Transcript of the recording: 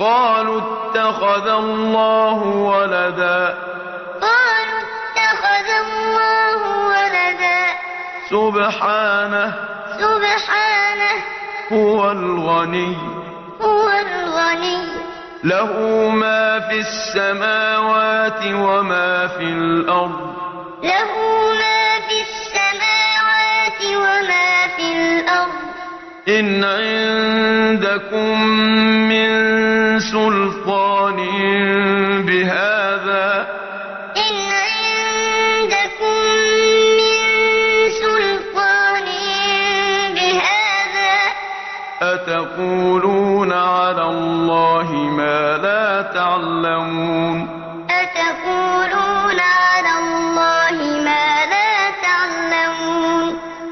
قالوا اتخذ الله ولدا. قالوا اتخذ الله ولدا. سبحانه سبحانه هو الغني. هو الغني. له ما في السماوات وما في الأرض. له ما في السماوات وما في الأرض. إن عندكم من سلطان بهذا؟ إن عندكم من سلطان بهذا؟ أتقولون على الله ما لا تعلمون